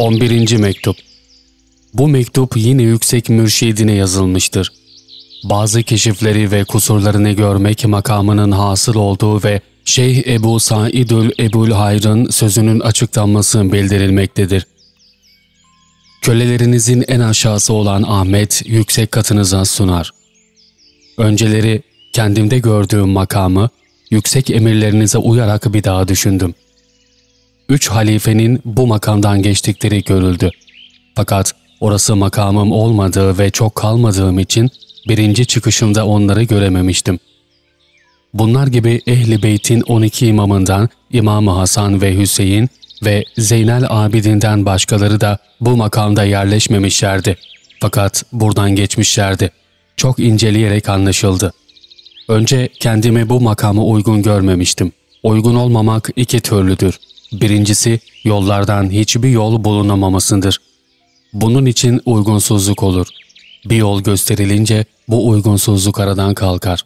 11. Mektup Bu mektup yine yüksek mürşidine yazılmıştır. Bazı keşifleri ve kusurlarını görmek makamının hasıl olduğu ve Şeyh Ebu Saidül Ebul Hayr'ın sözünün açıklanması bildirilmektedir. Kölelerinizin en aşağısı olan Ahmet yüksek katınıza sunar. Önceleri kendimde gördüğüm makamı yüksek emirlerinize uyarak bir daha düşündüm. Üç halifenin bu makamdan geçtikleri görüldü. Fakat orası makamım olmadığı ve çok kalmadığım için birinci çıkışımda onları görememiştim. Bunlar gibi Ehli Beyt'in 12 imamından İmam-ı Hasan ve Hüseyin ve Zeynel Abidin'den başkaları da bu makamda yerleşmemişlerdi. Fakat buradan geçmişlerdi. Çok inceleyerek anlaşıldı. Önce kendimi bu makama uygun görmemiştim. Uygun olmamak iki türlüdür. Birincisi yollardan hiçbir yol bulunamamasıdır. Bunun için uygunsuzluk olur. Bir yol gösterilince bu uygunsuzluk aradan kalkar.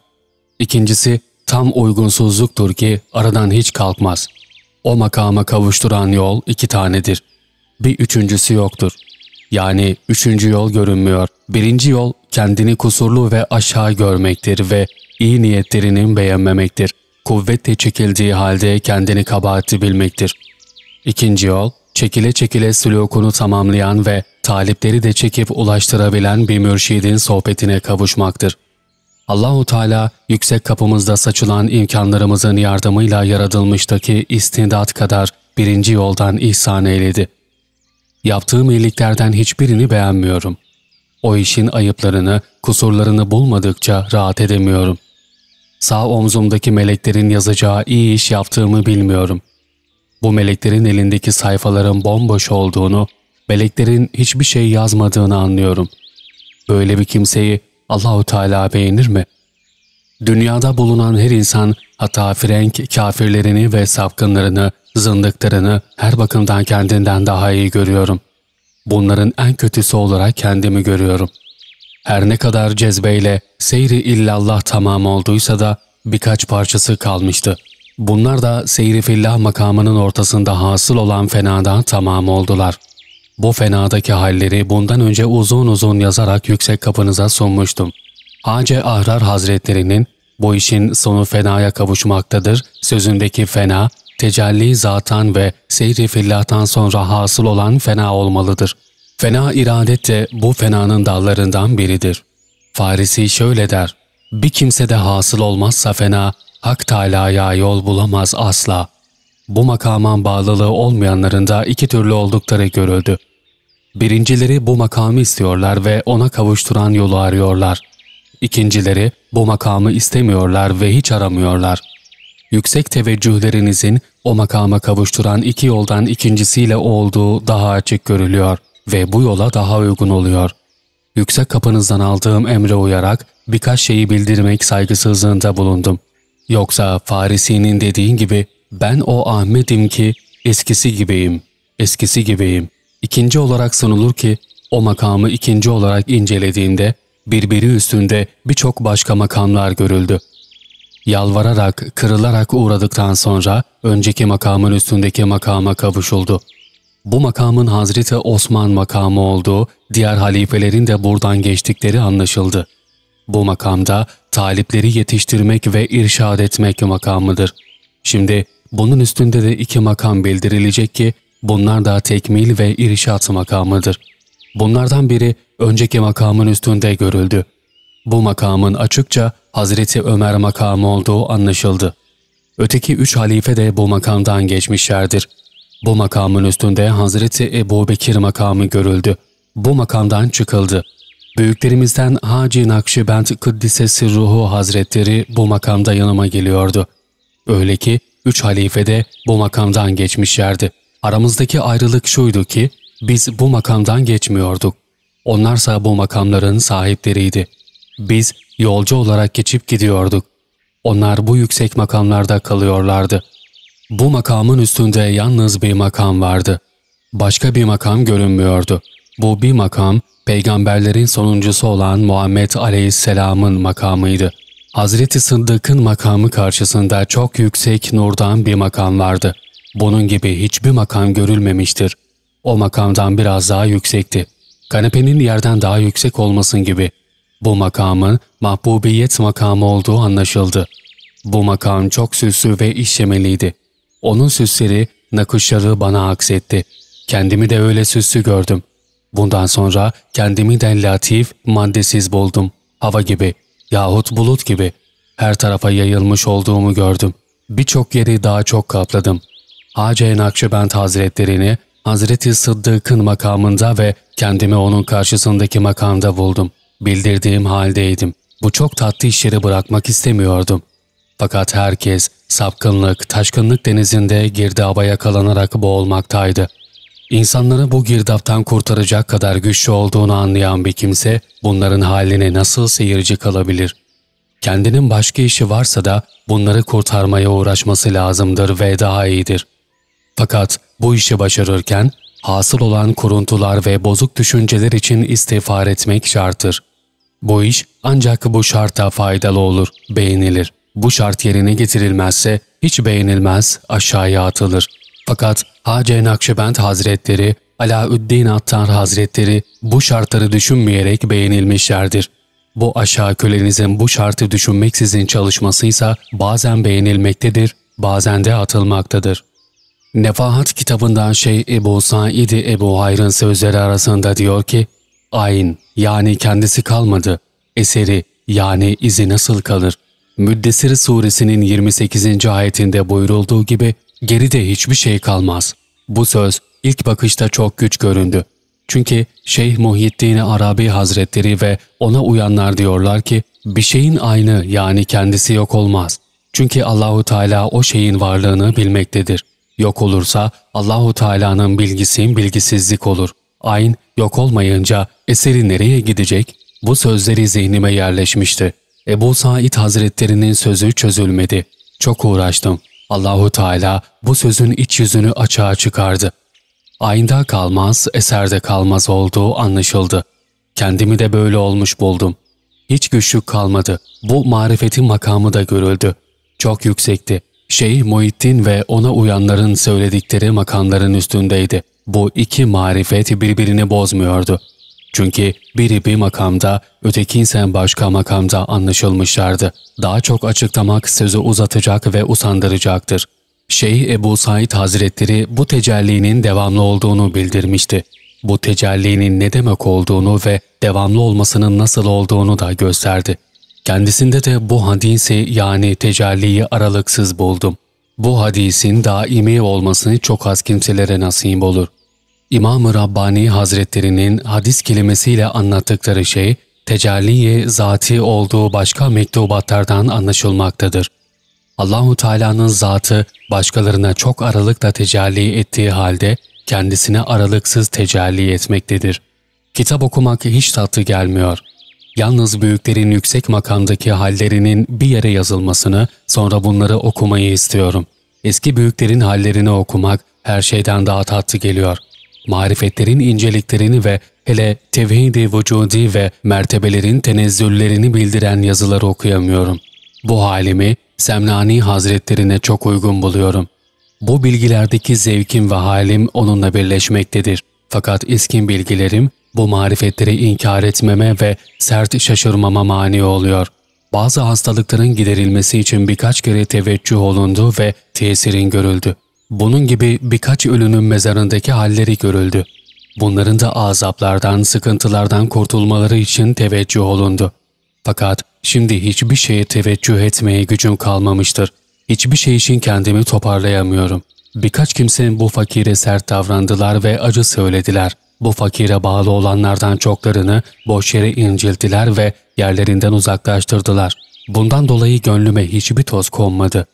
İkincisi tam uygunsuzluktur ki aradan hiç kalkmaz. O makama kavuşturan yol iki tanedir. Bir üçüncüsü yoktur. Yani üçüncü yol görünmüyor. Birinci yol kendini kusurlu ve aşağı görmektir ve iyi niyetlerinin beğenmemektir. Kuvvetle çekildiği halde kendini kabahatli bilmektir. İkinci yol, çekile çekile sülukunu tamamlayan ve talipleri de çekip ulaştırabilen bir mürşidin sohbetine kavuşmaktır. Allahu Teala yüksek kapımızda saçılan imkanlarımızın yardımıyla yaratılmıştaki istindat kadar birinci yoldan ihsan eyledi. Yaptığım iyiliklerden hiçbirini beğenmiyorum. O işin ayıplarını, kusurlarını bulmadıkça rahat edemiyorum. Sağ omzumdaki meleklerin yazacağı iyi iş yaptığımı bilmiyorum. Bu meleklerin elindeki sayfaların bomboş olduğunu, meleklerin hiçbir şey yazmadığını anlıyorum. Böyle bir kimseyi Allahu Teala beğenir mi? Dünyada bulunan her insan hatta frenk kafirlerini ve sapkınlarını, zındıklarını her bakımdan kendinden daha iyi görüyorum. Bunların en kötüsü olarak kendimi görüyorum. Her ne kadar cezbeyle seyri illallah tamam olduysa da birkaç parçası kalmıştı. Bunlar da seyri fillah makamının ortasında hasıl olan fenadan tamam oldular. Bu fenadaki halleri bundan önce uzun uzun yazarak yüksek kapınıza sunmuştum. Hace Ahrar Hazretlerinin bu işin sonu fenaya kavuşmaktadır sözündeki fena, tecelli zatan ve seyri fillahtan sonra hasıl olan fena olmalıdır. Fena iradet de bu fenanın dallarından biridir. Farisi şöyle der, bir kimse de hasıl olmazsa fena, Hak Teâlâ'ya yol bulamaz asla. Bu makaman bağlılığı olmayanların da iki türlü oldukları görüldü. Birincileri bu makamı istiyorlar ve ona kavuşturan yolu arıyorlar. İkincileri bu makamı istemiyorlar ve hiç aramıyorlar. Yüksek teveccühlerinizin o makama kavuşturan iki yoldan ikincisiyle olduğu daha açık görülüyor ve bu yola daha uygun oluyor. Yüksek kapınızdan aldığım emre uyarak birkaç şeyi bildirmek saygısızlığında bulundum. Yoksa Farisi'nin dediğin gibi ben o Ahmet'im ki eskisi gibiyim, eskisi gibiyim. İkinci olarak sunulur ki o makamı ikinci olarak incelediğimde birbiri üstünde birçok başka makamlar görüldü. Yalvararak, kırılarak uğradıktan sonra önceki makamın üstündeki makama kavuşuldu. Bu makamın Hazreti Osman makamı olduğu, diğer halifelerin de buradan geçtikleri anlaşıldı. Bu makamda talipleri yetiştirmek ve irşad etmek makamıdır. Şimdi bunun üstünde de iki makam bildirilecek ki bunlar da tekmil ve irşat makamıdır. Bunlardan biri önceki makamın üstünde görüldü. Bu makamın açıkça Hazreti Ömer makamı olduğu anlaşıldı. Öteki üç halife de bu makamdan geçmişlerdir. Bu makamın üstünde Hazreti Ebu Bekir makamı görüldü. Bu makamdan çıkıldı. Büyüklerimizden Hacı Nakşibend Kıddisesi Ruhu Hazretleri bu makamda yanıma geliyordu. Öyle ki üç halife de bu makamdan geçmişlerdi. Aramızdaki ayrılık şuydu ki biz bu makamdan geçmiyorduk. Onlarsa bu makamların sahipleriydi. Biz yolcu olarak geçip gidiyorduk. Onlar bu yüksek makamlarda kalıyorlardı. Bu makamın üstünde yalnız bir makam vardı. Başka bir makam görünmüyordu. Bu bir makam, peygamberlerin sonuncusu olan Muhammed Aleyhisselam'ın makamıydı. Hazreti Sıddık'ın makamı karşısında çok yüksek nurdan bir makam vardı. Bunun gibi hiçbir makam görülmemiştir. o makamdan biraz daha yüksekti. Kanepenin yerden daha yüksek olmasın gibi. Bu makamın mahbubiyet makamı olduğu anlaşıldı. Bu makam çok süslü ve işlemeliydi. Onun süsleri, nakışları bana aksetti. Kendimi de öyle süslü gördüm. Bundan sonra kendimi de latif, maddesiz buldum. Hava gibi yahut bulut gibi her tarafa yayılmış olduğumu gördüm. Birçok yeri daha çok kapladım. Hacı Nakşibend Hazretlerini Hazreti Sıddık'ın makamında ve kendimi onun karşısındaki makamda buldum. Bildirdiğim haldeydim. Bu çok tatlı işleri bırakmak istemiyordum. Fakat herkes sapkınlık, taşkınlık denizinde girdaba yakalanarak boğulmaktaydı. İnsanları bu girdaptan kurtaracak kadar güçlü olduğunu anlayan bir kimse bunların haline nasıl seyirci kalabilir? Kendinin başka işi varsa da bunları kurtarmaya uğraşması lazımdır ve daha iyidir. Fakat bu işi başarırken hasıl olan kuruntular ve bozuk düşünceler için istiğfar etmek şarttır. Bu iş ancak bu şarta faydalı olur, beğenilir. Bu şart yerine getirilmezse hiç beğenilmez, aşağıya atılır. Fakat Hacı Nakşibend Hazretleri, Alaüddin Attar Hazretleri bu şartları düşünmeyerek beğenilmişlerdir. Bu aşağı kölenizin bu şartı düşünmeksizin çalışmasıysa bazen beğenilmektedir, bazen de atılmaktadır. Nefahat kitabından şey Ebu Said Ebu Hayr'ın sözleri arasında diyor ki, Ayn yani kendisi kalmadı, eseri yani izi nasıl kalır? Müddessir suresinin 28. ayetinde buyurulduğu gibi geride hiçbir şey kalmaz. Bu söz ilk bakışta çok güç göründü. Çünkü Şeyh Muhyiddin Arabi Hazretleri ve ona uyanlar diyorlar ki bir şeyin aynı yani kendisi yok olmaz. Çünkü Allahu Teala o şeyin varlığını bilmektedir. Yok olursa Allahu Teala'nın bilgisi bilgisizlik olur. Ayn yok olmayınca eseri nereye gidecek? Bu sözleri zihnime yerleşmişti. Ebu Said Hazretlerinin sözü çözülmedi. Çok uğraştım. Allahu Teala bu sözün iç yüzünü açığa çıkardı. Ayında kalmaz, eserde kalmaz olduğu anlaşıldı. Kendimi de böyle olmuş buldum. Hiç güçlük kalmadı. Bu marifetin makamı da görüldü. Çok yüksekti. Şeyh Muhittin ve ona uyanların söyledikleri makamların üstündeydi. Bu iki marifet birbirini bozmuyordu. Çünkü biri bir makamda, öteki ise başka makamda anlaşılmışlardı. Daha çok açıklamak sözü uzatacak ve usandıracaktır. Şeyh Ebu Said Hazretleri bu tecellinin devamlı olduğunu bildirmişti. Bu tecellinin ne demek olduğunu ve devamlı olmasının nasıl olduğunu da gösterdi. Kendisinde de bu hadisi yani tecelliyi aralıksız buldum. Bu hadisin daimi olmasını çok az kimselere nasip olur. İmam-ı Rabbani Hazretlerinin hadis kelimesiyle anlattıkları şey, tecelliye zati olduğu başka mektubatlardan anlaşılmaktadır. Allahu Teala'nın zatı başkalarına çok aralıkla tecelli ettiği halde kendisine aralıksız tecelli etmektedir. Kitap okumak hiç tatlı gelmiyor. Yalnız büyüklerin yüksek makamdaki hallerinin bir yere yazılmasını, sonra bunları okumayı istiyorum. Eski büyüklerin hallerini okumak her şeyden daha tatlı geliyor. Marifetlerin inceliklerini ve hele tevhid-i vücudi ve mertebelerin tenezzüllerini bildiren yazıları okuyamıyorum. Bu halimi Semnani Hazretlerine çok uygun buluyorum. Bu bilgilerdeki zevkim ve halim onunla birleşmektedir. Fakat iskin bilgilerim bu marifetleri inkar etmeme ve sert şaşırmama mani oluyor. Bazı hastalıkların giderilmesi için birkaç kere teveccüh olundu ve tesirin görüldü. Bunun gibi birkaç ölünün mezarındaki halleri görüldü. Bunların da azaplardan, sıkıntılardan kurtulmaları için teveccüh olundu. Fakat şimdi hiçbir şeye teveccüh etmeye gücüm kalmamıştır. Hiçbir şey için kendimi toparlayamıyorum. Birkaç kimse bu fakire sert davrandılar ve acı söylediler. Bu fakire bağlı olanlardan çoklarını boş yere incildiler ve yerlerinden uzaklaştırdılar. Bundan dolayı gönlüme hiçbir toz konmadı.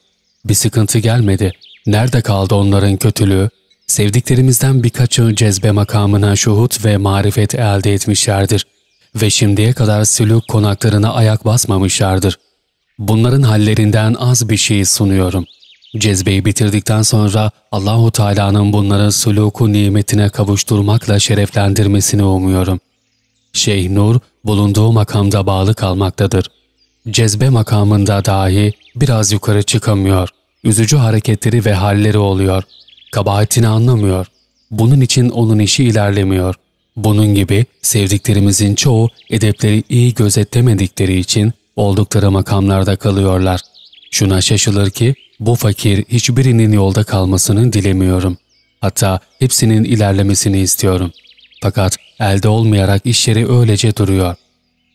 Bir sıkıntı gelmedi. Nerede kaldı onların kötülüğü? Sevdiklerimizden birkaçı cezbe makamına şuhut ve marifet elde etmişlerdir ve şimdiye kadar sülük konaklarına ayak basmamışlardır. Bunların hallerinden az bir şey sunuyorum. Cezbeyi bitirdikten sonra Allahu Teala'nın bunları suluku nimetine kavuşturmakla şereflendirmesini umuyorum. Şeyh Nur bulunduğu makamda bağlı kalmaktadır. Cezbe makamında dahi biraz yukarı çıkamıyor. Üzücü hareketleri ve halleri oluyor. Kabahatini anlamıyor. Bunun için onun işi ilerlemiyor. Bunun gibi sevdiklerimizin çoğu edepleri iyi gözetlemedikleri için oldukları makamlarda kalıyorlar. Şuna şaşılır ki bu fakir hiçbirinin yolda kalmasını dilemiyorum. Hatta hepsinin ilerlemesini istiyorum. Fakat elde olmayarak işleri öylece duruyor.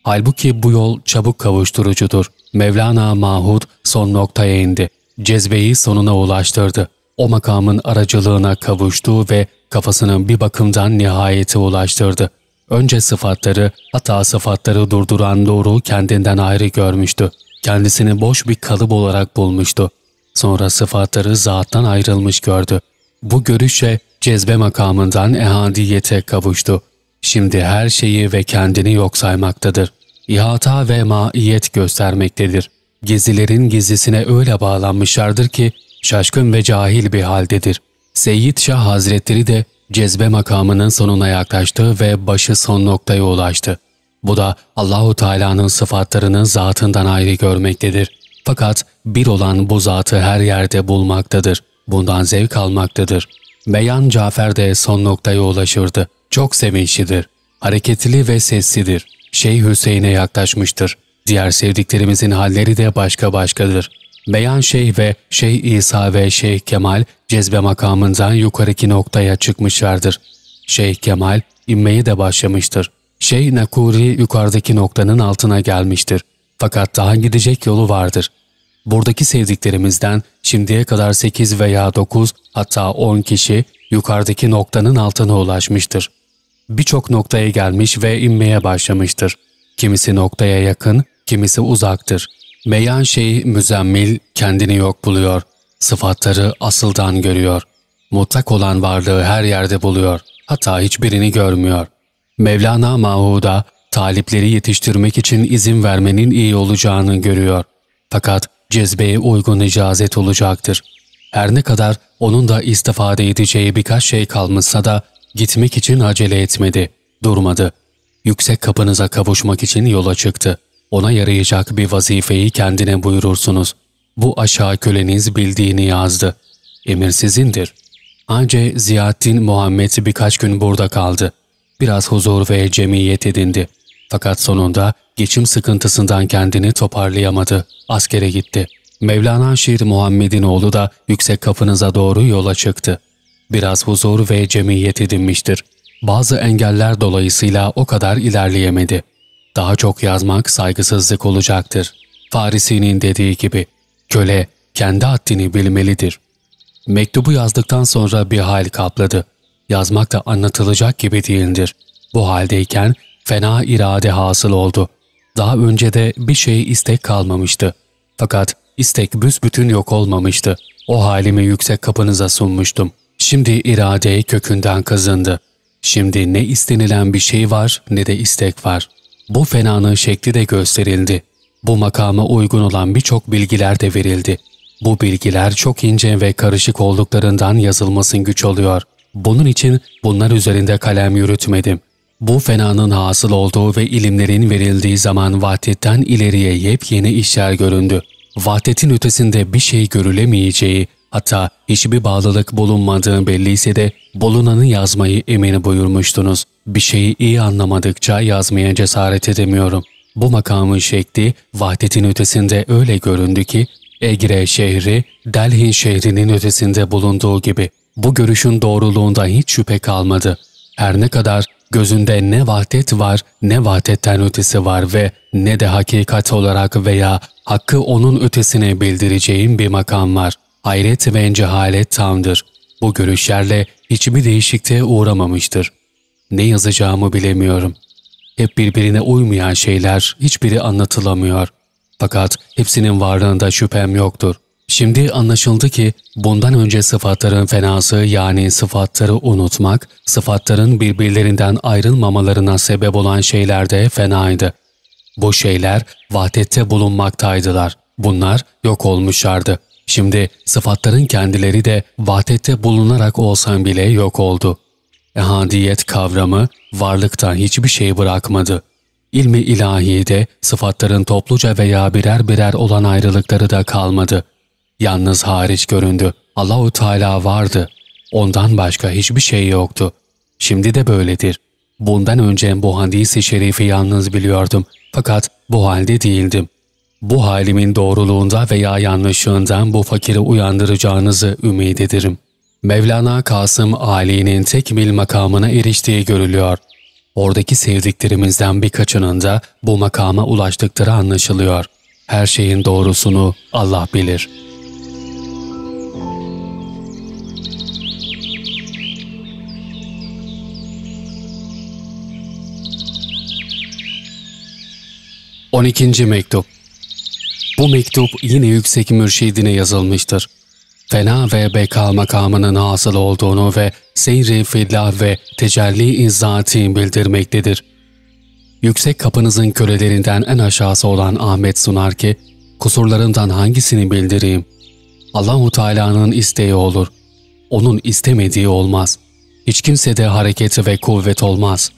Halbuki bu yol çabuk kavuşturucudur. Mevlana Mahud son noktaya indi. Cezbeyi sonuna ulaştırdı. O makamın aracılığına kavuştu ve kafasının bir bakımdan nihayete ulaştırdı. Önce sıfatları, hatta sıfatları durduran doğru kendinden ayrı görmüştü. Kendisini boş bir kalıp olarak bulmuştu. Sonra sıfatları zattan ayrılmış gördü. Bu görüşe cezbe makamından ehadiyete kavuştu. Şimdi her şeyi ve kendini yok saymaktadır. İhata ve maiyet göstermektedir. Gezilerin gizlisine öyle bağlanmışlardır ki şaşkın ve cahil bir haldedir. Seyyid Şah Hazretleri de cezbe makamının sonuna yaklaştı ve başı son noktaya ulaştı. Bu da Allahu Teala'nın sıfatlarını zatından ayrı görmektedir. Fakat bir olan bu zatı her yerde bulmaktadır. Bundan zevk almaktadır. Beyan Cafer de son noktaya ulaşırdı. Çok sevinçlidir. Hareketli ve sessidir. Şeyh Hüseyin'e yaklaşmıştır. Diğer sevdiklerimizin halleri de başka başkadır. Beyan Şeyh ve Şeyh İsa ve Şeyh Kemal cezbe makamından yukarıki noktaya çıkmışlardır. Şeyh Kemal inmeye de başlamıştır. Şeyh Nakuri yukarıdaki noktanın altına gelmiştir. Fakat daha gidecek yolu vardır. Buradaki sevdiklerimizden şimdiye kadar 8 veya 9 hatta 10 kişi yukarıdaki noktanın altına ulaşmıştır. Birçok noktaya gelmiş ve inmeye başlamıştır. Kimisi noktaya yakın, kimisi uzaktır. Beyan şey müzemmil kendini yok buluyor. Sıfatları asıldan görüyor. Mutlak olan varlığı her yerde buluyor. Hatta hiçbirini görmüyor. Mevlana Mahud'a talipleri yetiştirmek için izin vermenin iyi olacağını görüyor. Fakat cezbeye uygun icazet olacaktır. Her ne kadar onun da istifade edeceği birkaç şey kalmışsa da gitmek için acele etmedi, durmadı. Yüksek kapınıza kavuşmak için yola çıktı. Ona yarayacak bir vazifeyi kendine buyurursunuz. Bu aşağı köleniz bildiğini yazdı. Emir sizindir. Anca Ziyaddin Muhammed birkaç gün burada kaldı. Biraz huzur ve cemiyet edindi. Fakat sonunda geçim sıkıntısından kendini toparlayamadı. Askere gitti. Mevlana Şir Muhammed'in oğlu da yüksek kapınıza doğru yola çıktı. Biraz huzur ve cemiyet edinmiştir. Bazı engeller dolayısıyla o kadar ilerleyemedi. Daha çok yazmak saygısızlık olacaktır. Farisi'nin dediği gibi, köle kendi haddini bilmelidir. Mektubu yazdıktan sonra bir hal kapladı. Yazmak da anlatılacak gibi değildir. Bu haldeyken fena irade hasıl oldu. Daha önce de bir şey istek kalmamıştı. Fakat istek büsbütün yok olmamıştı. O halimi yüksek kapınıza sunmuştum. Şimdi irade kökünden kazındı. Şimdi ne istenilen bir şey var ne de istek var. Bu fenanın şekli de gösterildi. Bu makama uygun olan birçok bilgiler de verildi. Bu bilgiler çok ince ve karışık olduklarından yazılmasın güç oluyor. Bunun için bunlar üzerinde kalem yürütmedim. Bu fenanın hasıl olduğu ve ilimlerin verildiği zaman vahdetten ileriye yepyeni işler göründü. Vahdetin ötesinde bir şey görülemeyeceği, hatta hiçbir bağlılık bulunmadığı belliyse de bulunanı yazmayı emin buyurmuştunuz. Bir şeyi iyi anlamadıkça yazmaya cesaret edemiyorum. Bu makamın şekli vahdetin ötesinde öyle göründü ki Egre şehri Delhi şehrinin ötesinde bulunduğu gibi bu görüşün doğruluğunda hiç şüphe kalmadı. Her ne kadar gözünde ne vahdet var ne vahdetten ötesi var ve ne de hakikat olarak veya hakkı onun ötesine bildireceğim bir makam var. Hayret ve cehalet tamdır. Bu görüşlerle hiçbir değişikliğe uğramamıştır. Ne yazacağımı bilemiyorum. Hep birbirine uymayan şeyler hiçbiri anlatılamıyor. Fakat hepsinin varlığında şüphem yoktur. Şimdi anlaşıldı ki bundan önce sıfatların fenası yani sıfatları unutmak, sıfatların birbirlerinden ayrılmamalarına sebep olan şeyler de fenaydı. Bu şeyler vahdette bulunmaktaydılar. Bunlar yok olmuşlardı. Şimdi sıfatların kendileri de vahdette bulunarak olsan bile yok oldu. Ehadiyet kavramı varlıktan hiçbir şey bırakmadı. İlmi ilahide sıfatların topluca veya birer birer olan ayrılıkları da kalmadı. Yalnız hariç göründü. Allahu Teala vardı. ondan başka hiçbir şey yoktu. Şimdi de böyledir. Bundan önce bu hadisi şerifi yalnız biliyordum fakat bu halde değildim. Bu halimin doğruluğunda veya yanlışlığından bu fakiri uyandıracağınızı ümit ederim. Mevlana Kasım Ali'nin tekmil makamına eriştiği görülüyor. Oradaki sevdiklerimizden birkaçının da bu makama ulaştıkları anlaşılıyor. Her şeyin doğrusunu Allah bilir. On ikinci mektup Bu mektup yine yüksek mürşidine yazılmıştır fena ve beka makamının hasıl olduğunu ve seyri fillah ve tecelli izzati bildirmektedir. Yüksek kapınızın kölelerinden en aşağısı olan Ahmet sunar ki, kusurlarından hangisini bildireyim? Allahu Teala'nın isteği olur. Onun istemediği olmaz. Hiç kimsede hareketi ve kuvvet olmaz.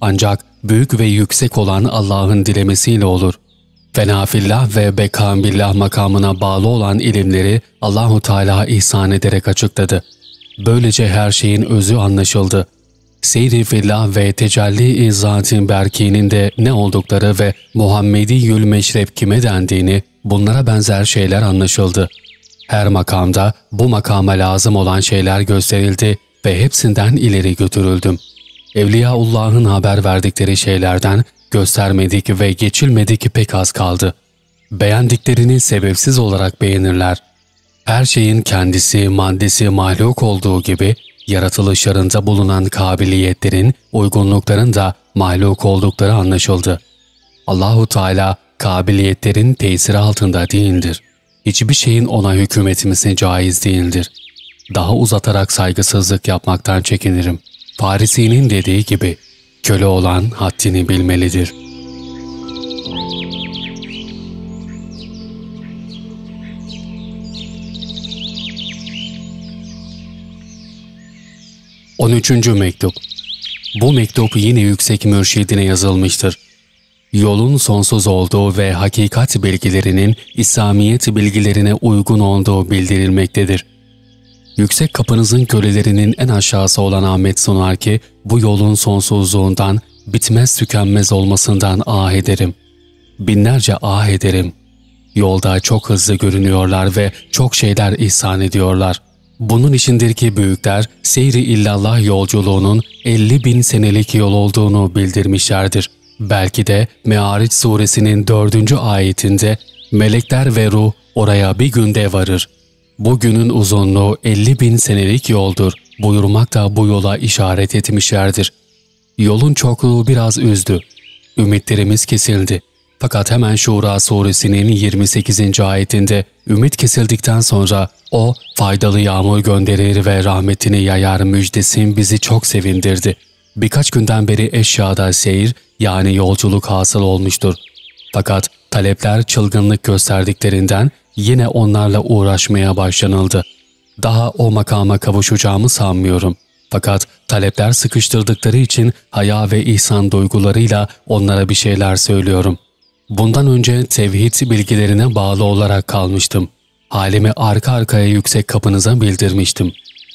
Ancak büyük ve yüksek olan Allah'ın dilemesiyle olur. Fenafillah ve bekambillah makamına bağlı olan ilimleri Allahu Teala ihsan ederek açıkladı. Böylece her şeyin özü anlaşıldı. Seyri fillah ve tecelli izzatin berkinin de ne oldukları ve Muhammedi yül meşrep kime dendiğini bunlara benzer şeyler anlaşıldı. Her makamda bu makama lazım olan şeyler gösterildi ve hepsinden ileri götürüldüm. Evliyaullah'ın haber verdikleri şeylerden göstermedik ve geçilmedik pek az kaldı. Beğendiklerini sebepsiz olarak beğenirler. Her şeyin kendisi, maddesi mahluk olduğu gibi, yaratılışlarında bulunan kabiliyetlerin, uygunlukların da mahluk oldukları anlaşıldı. Allahu Teala kabiliyetlerin tesiri altında değildir. Hiçbir şeyin ona hüküm etmesi caiz değildir. Daha uzatarak saygısızlık yapmaktan çekinirim. Farisi'nin dediği gibi, köle olan haddini bilmelidir. On üçüncü mektup Bu mektup yine yüksek mürşidine yazılmıştır. Yolun sonsuz olduğu ve hakikat bilgilerinin İslamiyet bilgilerine uygun olduğu bildirilmektedir. Yüksek kapınızın kölelerinin en aşağısı olan Ahmet sunar ki bu yolun sonsuzluğundan, bitmez tükenmez olmasından ah ederim. Binlerce ah ederim. Yolda çok hızlı görünüyorlar ve çok şeyler ihsan ediyorlar. Bunun içindir ki büyükler seyri illallah yolculuğunun 50 bin senelik yol olduğunu bildirmişlerdir. Belki de Me'ariç suresinin dördüncü ayetinde melekler ve ruh oraya bir günde varır. Bu günün uzunluğu 50 bin senelik yoldur buyurmak da bu yola işaret etmişlerdir. Yolun çokluğu biraz üzdü. Ümitlerimiz kesildi. Fakat hemen Şura suresinin 28. ayetinde ümit kesildikten sonra o faydalı yağmur gönderir ve rahmetini yayar müjdesin bizi çok sevindirdi. Birkaç günden beri eşyada seyir yani yolculuk hasıl olmuştur. Fakat talepler çılgınlık gösterdiklerinden yine onlarla uğraşmaya başlanıldı. Daha o makama kavuşacağımı sanmıyorum. Fakat talepler sıkıştırdıkları için haya ve ihsan duygularıyla onlara bir şeyler söylüyorum. Bundan önce tevhid bilgilerine bağlı olarak kalmıştım. Halimi arka arkaya yüksek kapınıza bildirmiştim.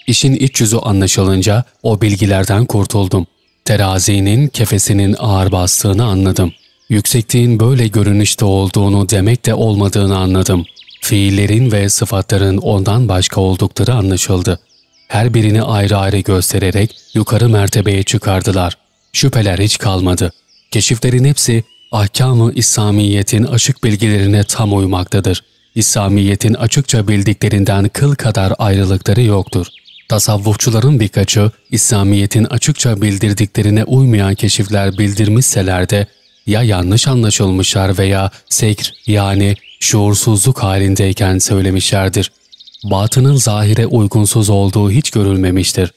İşin iç yüzü anlaşılınca o bilgilerden kurtuldum. Terazinin kefesinin ağır bastığını anladım. Yüksekliğin böyle görünüşte olduğunu demek de olmadığını anladım. Fiillerin ve sıfatların ondan başka oldukları anlaşıldı. Her birini ayrı ayrı göstererek yukarı mertebeye çıkardılar. Şüpheler hiç kalmadı. Keşiflerin hepsi ahkam-ı İslamiyet'in açık bilgilerine tam uymaktadır. İslamiyet'in açıkça bildiklerinden kıl kadar ayrılıkları yoktur. Tasavvufçuların birkaçı İslamiyet'in açıkça bildirdiklerine uymayan keşifler bildirmişseler de ya yanlış anlaşılmışlar veya sekr yani şuursuzluk halindeyken söylemişlerdir. Batının zahire uygunsuz olduğu hiç görülmemiştir.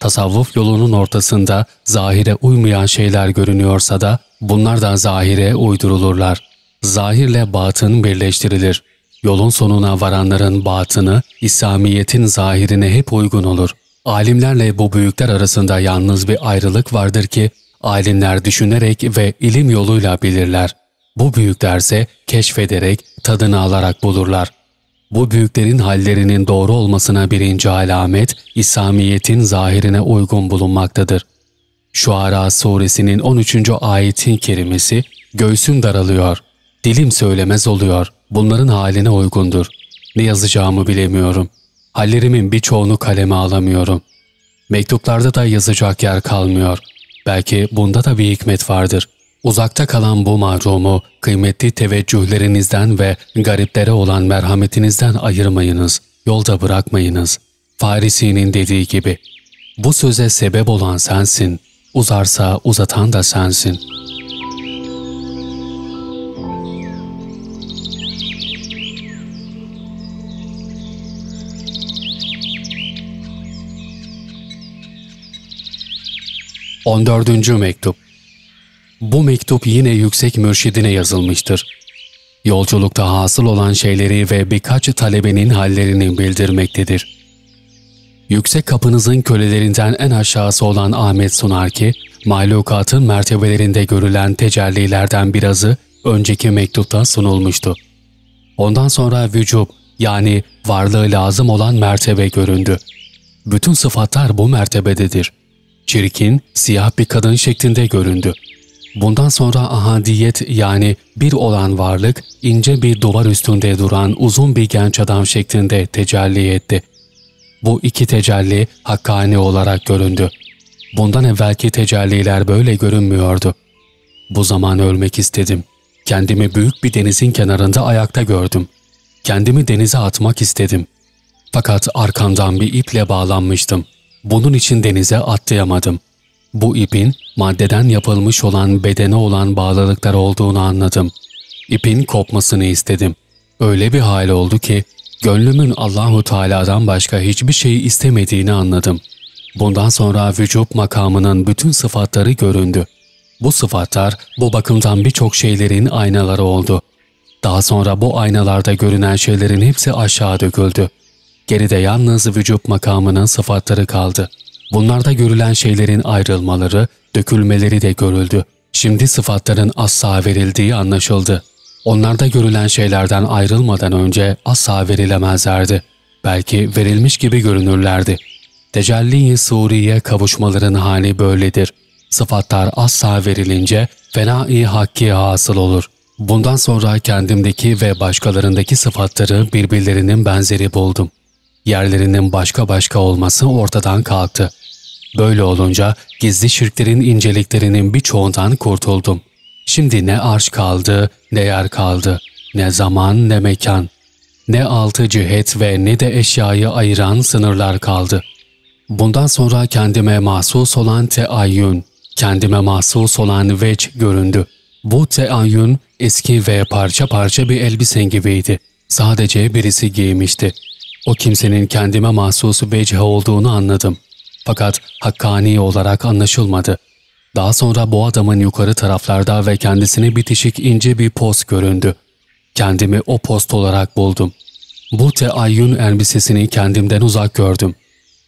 Tasavvuf yolunun ortasında zahire uymayan şeyler görünüyorsa da bunlar da zahire uydurulurlar. Zahirle batın birleştirilir. Yolun sonuna varanların batını, İslamiyet'in zahirine hep uygun olur. Alimlerle bu büyükler arasında yalnız bir ayrılık vardır ki, alimler düşünerek ve ilim yoluyla bilirler. Bu büyüklerse keşfederek, tadını alarak bulurlar. Bu büyüklerin hallerinin doğru olmasına birinci alamet, İslamiyet'in zahirine uygun bulunmaktadır. Şuara suresinin 13. ayetin kerimesi, göğsüm daralıyor, dilim söylemez oluyor, bunların haline uygundur. Ne yazacağımı bilemiyorum. Hallerimin birçoğunu kaleme alamıyorum. Mektuplarda da yazacak yer kalmıyor. Belki bunda da bir hikmet vardır. Uzakta kalan bu mahrumu kıymetli teveccühlerinizden ve gariplere olan merhametinizden ayırmayınız, yolda bırakmayınız. Farisi'nin dediği gibi, bu söze sebep olan sensin, uzarsa uzatan da sensin.'' On dördüncü Mektup Bu mektup yine yüksek mürşidine yazılmıştır. Yolculukta hasıl olan şeyleri ve birkaç talebenin hallerini bildirmektedir. Yüksek kapınızın kölelerinden en aşağısı olan Ahmet sunar ki, mahlukatın mertebelerinde görülen tecellilerden birazı önceki mektupta sunulmuştu. Ondan sonra vücub yani varlığı lazım olan mertebe göründü. Bütün sıfatlar bu mertebededir çirkin, siyah bir kadın şeklinde göründü. Bundan sonra ahadiyet yani bir olan varlık ince bir duvar üstünde duran uzun bir genç adam şeklinde tecelli etti. Bu iki tecelli hakkani olarak göründü. Bundan evvelki tecelliler böyle görünmüyordu. Bu zaman ölmek istedim. Kendimi büyük bir denizin kenarında ayakta gördüm. Kendimi denize atmak istedim. Fakat arkamdan bir iple bağlanmıştım. Bunun için denize atlayamadım. Bu ipin maddeden yapılmış olan bedene olan bağlılıklar olduğunu anladım. İpin kopmasını istedim. Öyle bir hal oldu ki gönlümün Allahu Teala'dan başka hiçbir şeyi istemediğini anladım. Bundan sonra vücut makamının bütün sıfatları göründü. Bu sıfatlar bu bakımdan birçok şeylerin aynaları oldu. Daha sonra bu aynalarda görünen şeylerin hepsi aşağı döküldü. Geride yalnız vücut makamının sıfatları kaldı. Bunlarda görülen şeylerin ayrılmaları, dökülmeleri de görüldü. Şimdi sıfatların asla verildiği anlaşıldı. Onlarda görülen şeylerden ayrılmadan önce asla verilemezlerdi. Belki verilmiş gibi görünürlerdi. Tecelli-i Suriye kavuşmaların hali böyledir. Sıfatlar asla verilince fena-i hakki hasıl olur. Bundan sonra kendimdeki ve başkalarındaki sıfatları birbirlerinin benzeri buldum yerlerinin başka başka olması ortadan kalktı. Böyle olunca gizli şirklerin inceliklerinin birçoğundan kurtuldum. Şimdi ne arş kaldı, ne yer kaldı, ne zaman ne mekan, ne altı cihet ve ne de eşyayı ayıran sınırlar kaldı. Bundan sonra kendime mahsus olan teayyün, kendime mahsus olan veç göründü. Bu teayyün eski ve parça parça bir elbisen gibiydi. Sadece birisi giymişti. O kimsenin kendime mahsus vecih olduğunu anladım. Fakat hakkani olarak anlaşılmadı. Daha sonra bu adamın yukarı taraflarda ve kendisine bitişik ince bir post göründü. Kendimi o post olarak buldum. Bu teayyün elbisesini kendimden uzak gördüm.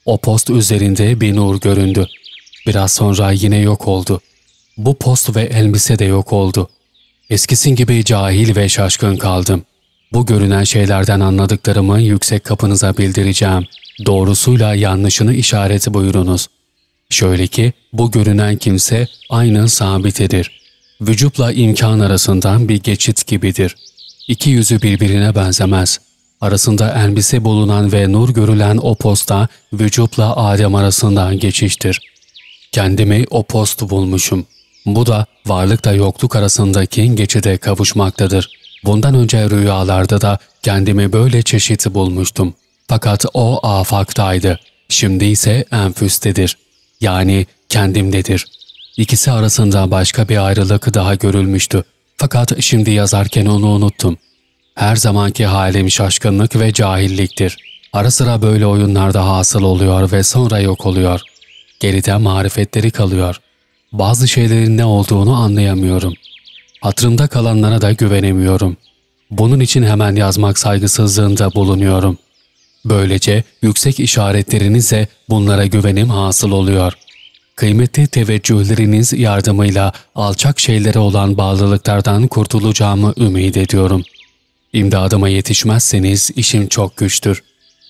O post üzerinde bir nur göründü. Biraz sonra yine yok oldu. Bu post ve elbise de yok oldu. Eskisin gibi cahil ve şaşkın kaldım. Bu görünen şeylerden anladıklarımı yüksek kapınıza bildireceğim. Doğrusuyla yanlışını işaret buyurunuz. Şöyle ki bu görünen kimse aynı sabitedir. Vücutla imkan arasından bir geçit gibidir. İki yüzü birbirine benzemez. Arasında elbise bulunan ve nur görülen o posta vücutla Adem arasından geçiştir. Kendimi o post bulmuşum. Bu da varlıkla yokluk arasındaki geçide kavuşmaktadır.'' Bundan önce rüyalarda da kendimi böyle çeşit bulmuştum. Fakat o afaktaydı. Şimdi ise enfüstedir. Yani kendimdedir. İkisi arasında başka bir ayrılık daha görülmüştü. Fakat şimdi yazarken onu unuttum. Her zamanki halim şaşkınlık ve cahilliktir. Ara sıra böyle oyunlarda hasıl oluyor ve sonra yok oluyor. Geride marifetleri kalıyor. Bazı şeylerin ne olduğunu anlayamıyorum.'' Hatırımda kalanlara da güvenemiyorum. Bunun için hemen yazmak saygısızlığında bulunuyorum. Böylece yüksek işaretlerinizle bunlara güvenim hasıl oluyor. Kıymetli teveccühleriniz yardımıyla alçak şeylere olan bağlılıklardan kurtulacağımı ümit ediyorum. İmdadıma yetişmezseniz işim çok güçtür.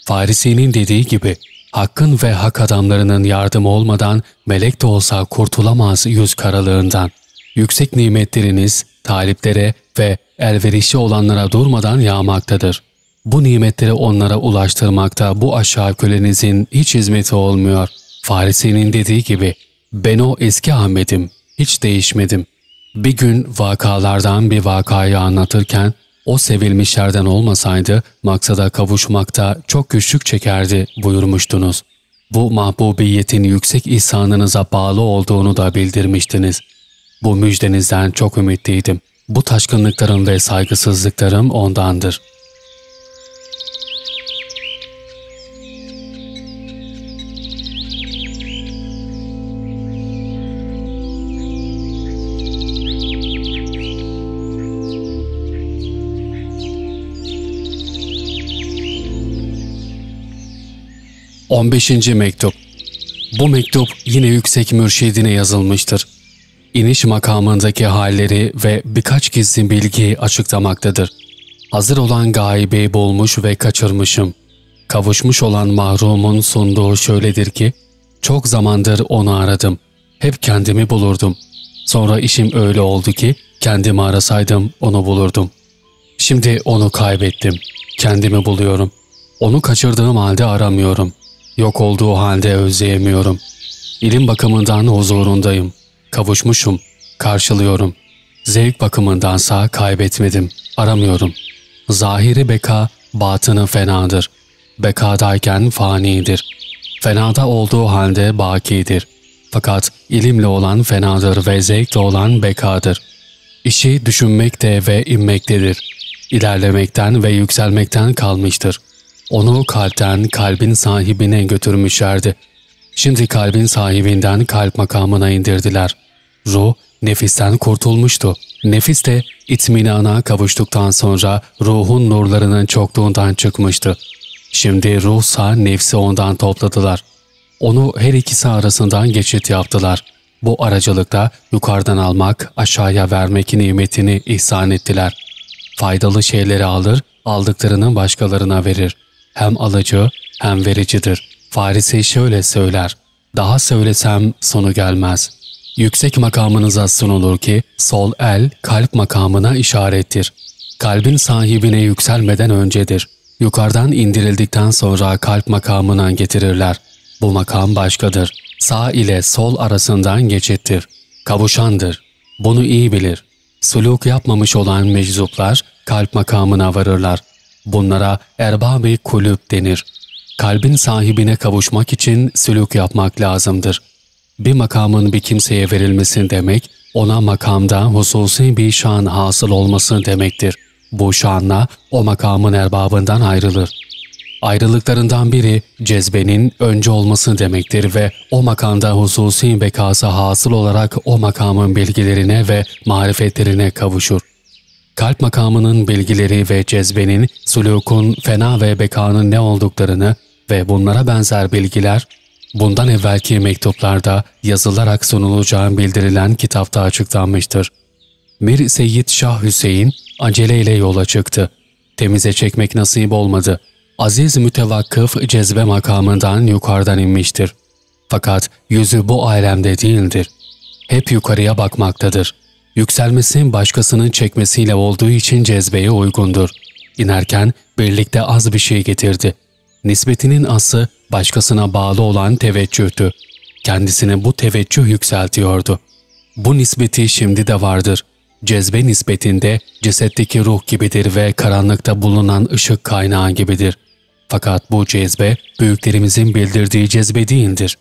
Farisi'nin dediği gibi hakkın ve hak adamlarının yardımı olmadan melek de olsa kurtulamaz yüz karalığından. Yüksek nimetleriniz taliplere ve elverişli olanlara durmadan yağmaktadır. Bu nimetleri onlara ulaştırmakta bu aşağı kölenizin hiç hizmeti olmuyor. Farisi'nin dediği gibi ben o eski Ahmet'im, hiç değişmedim. Bir gün vakalardan bir vakayı anlatırken o sevilmişlerden olmasaydı maksada kavuşmakta çok güçlük çekerdi buyurmuştunuz. Bu mahbubiyetin yüksek ihsanınıza bağlı olduğunu da bildirmiştiniz. Bu müjdenizden çok ümitliydim. Bu taşkınlıklarım ve saygısızlıklarım ondandır.'' 15. Mektup Bu mektup yine yüksek mürşidine yazılmıştır. İniş makamındaki halleri ve birkaç gizli bilgi açıklamaktadır. Hazır olan gaybi bulmuş ve kaçırmışım. Kavuşmuş olan mahrumun sunduğu şöyledir ki, çok zamandır onu aradım. Hep kendimi bulurdum. Sonra işim öyle oldu ki, kendimi arasaydım onu bulurdum. Şimdi onu kaybettim. Kendimi buluyorum. Onu kaçırdığım halde aramıyorum.'' Yok olduğu halde özleyemiyorum. İlim bakımından huzurundayım. Kavuşmuşum. Karşılıyorum. Zevk bakımındansa kaybetmedim. Aramıyorum. Zahiri beka, batını fenadır. Bekadayken fanidir. Fenada olduğu halde bakidir. Fakat ilimle olan fenadır ve zevkle olan bekadır. İşi düşünmekte ve inmektedir. İlerlemekten ve yükselmekten kalmıştır.'' Onu kalpten kalbin sahibine götürmüşlerdi. Şimdi kalbin sahibinden kalp makamına indirdiler. Ruh nefisten kurtulmuştu. Nefis de itminana kavuştuktan sonra ruhun nurlarının çokluğundan çıkmıştı. Şimdi ruhsa nefsi ondan topladılar. Onu her ikisi arasından geçit yaptılar. Bu aracılıkta yukarıdan almak, aşağıya vermek nimetini ihsan ettiler. Faydalı şeyleri alır, aldıklarını başkalarına verir hem alıcı hem vericidir. Farisi şöyle söyler, daha söylesem sonu gelmez. Yüksek makamınıza sunulur ki sol el kalp makamına işarettir. Kalbin sahibine yükselmeden öncedir. Yukarıdan indirildikten sonra kalp makamına getirirler. Bu makam başkadır. Sağ ile sol arasından geçittir. Kavuşandır. Bunu iyi bilir. Suluk yapmamış olan meczuplar kalp makamına varırlar. Bunlara erbab-ı kulüp denir. Kalbin sahibine kavuşmak için sülük yapmak lazımdır. Bir makamın bir kimseye verilmesi demek, ona makamda hususi bir şan hasıl olması demektir. Bu şanla o makamın erbabından ayrılır. Ayrılıklarından biri cezbenin önce olması demektir ve o makamda hususi bekası hasıl olarak o makamın bilgilerine ve marifetlerine kavuşur kalp makamının bilgileri ve cezbenin, sulukun, fena ve bekanın ne olduklarını ve bunlara benzer bilgiler, bundan evvelki mektuplarda yazılarak sunulacağı bildirilen kitapta açıklanmıştır. Mir Seyyid Şah Hüseyin aceleyle yola çıktı. Temize çekmek nasip olmadı. Aziz mütevakkıf cezbe makamından yukarıdan inmiştir. Fakat yüzü bu alemde değildir. Hep yukarıya bakmaktadır.'' Yükselmesi başkasının çekmesiyle olduğu için cezbeye uygundur. İnerken birlikte az bir şey getirdi. Nispetinin ası başkasına bağlı olan teveccühtü. Kendisini bu teveccüh yükseltiyordu. Bu nispeti şimdi de vardır. Cezbe nispetinde cesetteki ruh gibidir ve karanlıkta bulunan ışık kaynağı gibidir. Fakat bu cezbe büyüklerimizin bildirdiği cezbe değildir.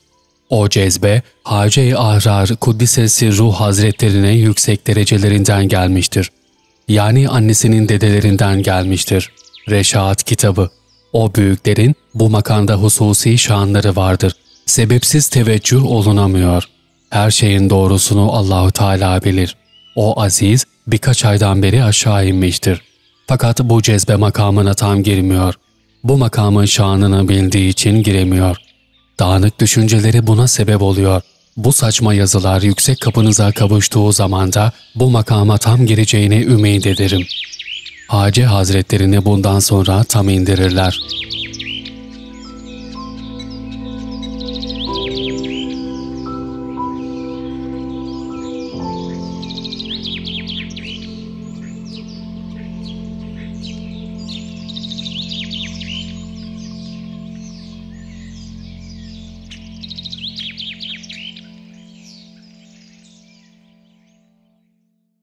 O cezbe, Hace-i Ahrar Kuddisesi Ruh Hazretlerine yüksek derecelerinden gelmiştir. Yani annesinin dedelerinden gelmiştir. Reşaat kitabı. O büyüklerin bu makanda hususi şanları vardır. Sebepsiz teveccüh olunamıyor. Her şeyin doğrusunu Allahu Teala bilir. O aziz birkaç aydan beri aşağı inmiştir. Fakat bu cezbe makamına tam girmiyor. Bu makamın şanını bildiği için giremiyor. Dağınık düşünceleri buna sebep oluyor. Bu saçma yazılar yüksek kapınıza kavuştuğu zamanda bu makama tam gireceğine ümit ederim. Hace Hazretlerini bundan sonra tam indirirler.